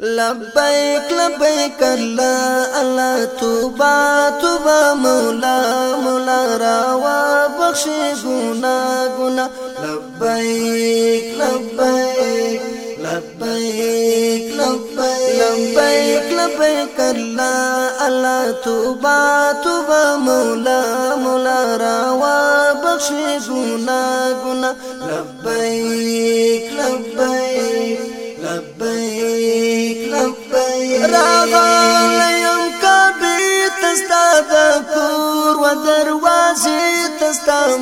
لبیک لبیک اللہ اللہ توبہ توبہ مولا مولا راوا بخش گناہ گناہ لبیک لبیک لبیک لبیک لبیک لبیک اللہ اللہ توبہ توبہ مولا مولا راوا بخش گناہ گناہ لبیک لبیک لبيك لبيك راغلیم کبی تستا د کور و دروازې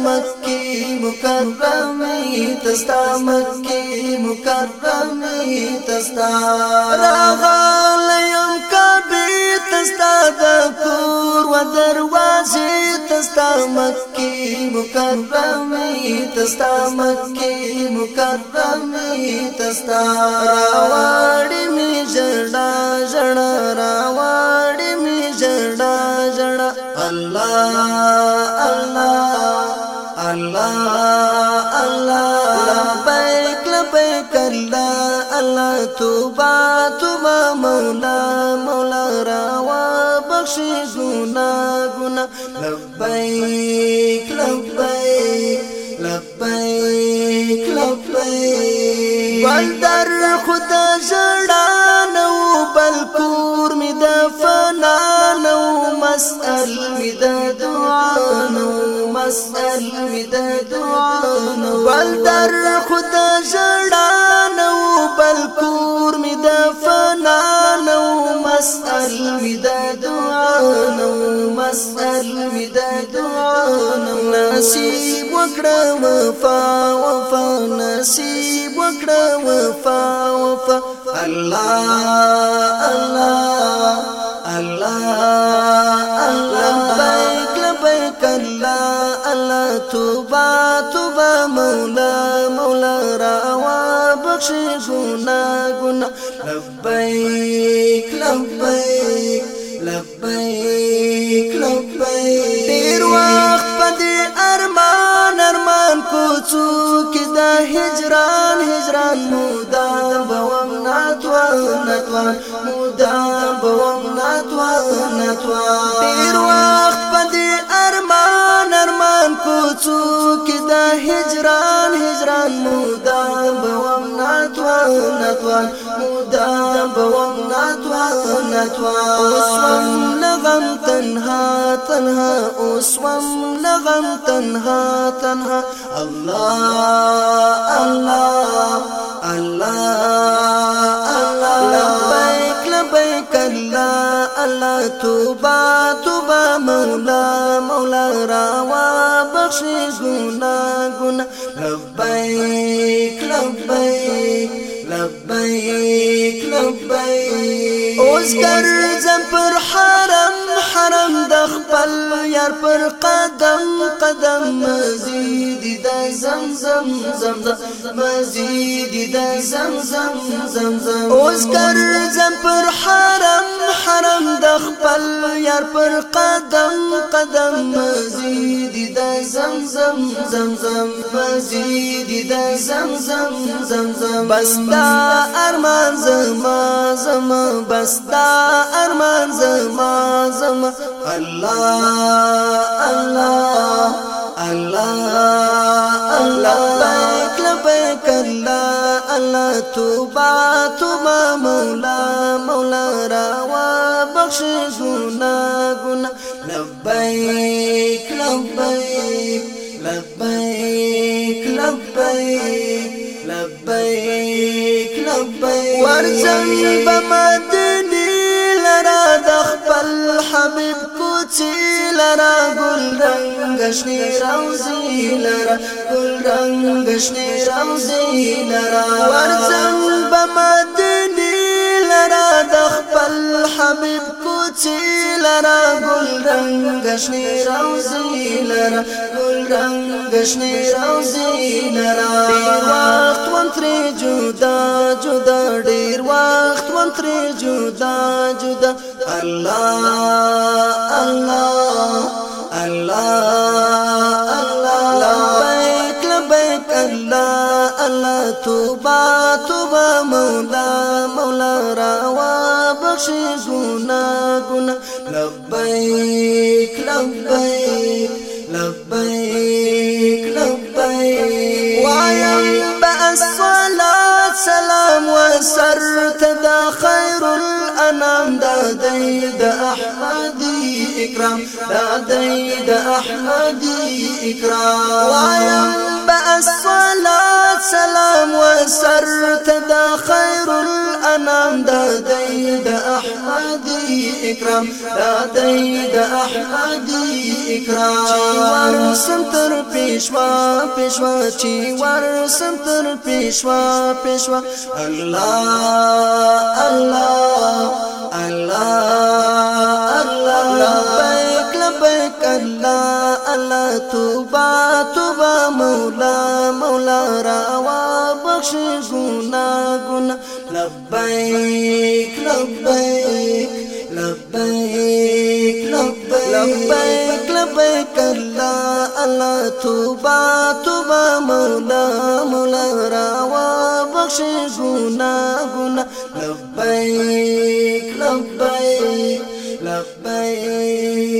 مكرمي مکی مکرمه تستا مکی مکرمه تستا راغلیم کبی تستا تستا مکی مکرمی تستا مکی مکرمی تستا راوڑی می جڑا جڑا راوڑی می جڑا جڑا اللہ اللہ اللہ اللہ لبیک لبیک اللہ الله توبه توبه مولا مولا راوا بخشي زنا گنا لبيك لبيك لبيك لبيك بل در خدا جڑا نو بل کور می د فنا نو مسئل می د دعا نو مسئل می د دعا نو بل در خدا جڑا مسأل مداد دعانا مسأل مداد دعانا نصیب وكرا وفا وفا نصیب وكرا وفا وفا الله الله شونا گنا لبیک لبیک لبیک لبیک دیر وقت پدی ارمان ارمان کوچو کی دا هجران هجران مودان بوام ناتوان ناتوان مودان بوام ناتوان ناتوان دیر وقت پدی ارمان ارمان کوچو کی دا هجران هجران مودان نتوان نتوان مدام بوم نتوان نتوان اسوام لغم تنها تنها اسوام لغم تنها تنها الله الله الله لبيك لبيك الله الله توبا توبا مولا مولا راوا بخشي گنا گنا لبيك لبيك لبیک لبیک اوس ګرځم پر حرم حرم د خپل یار پر قدم قدم مزید د زم زم زم مزید د زم زم زم زم اوس کر زم پر حرم حرم د خپل یار پر قدم قدم مزید د زم زم زم زم مزید د زم زم زم زم بستا ارمان زما زما بستا ارمان زما زما الله الله الله الله لبيك الله الله توبا توبا مولا مولا روا بخش گنا گنا لبيك لبيك لبيك لبيك لبيك لبيك بما حبیب کوچی لرا گل رنگ شنی روزی لرا گل رنگ شنی روزی لرا ورزم بمان حبيب کوچی لرا قل رنگ شنی روزی لرا گل رنگ شنی لرا دیر وقت وانتري جدا جدا دير وقت وانتري جدا جدا الله الله الله الله توبا توبا الله الله مولا بخشي گنا گنا لبیک لبیک لبیک لبیک وایم بالصلاة سلام وسرت دا خير الانام دا دید احمدی اکرام دا دید احمدی اکرام وایم بالصلاة سلام وسرت دا خير الانام دا ديد اکرام دا دای د احمد اکرام چې ور سنتر پېښوا پېښوا چې ور سنتر پېښوا پېښوا الله الله الله لبیک لبیک الله الله توبه توبه مولا مولا راوا بخش ګنا ګنا لبیک لبیک لبيك لبيك لبيك الله الله توبا توبا مولا مولا بخش غنا غنا لبيك لبيك لبيك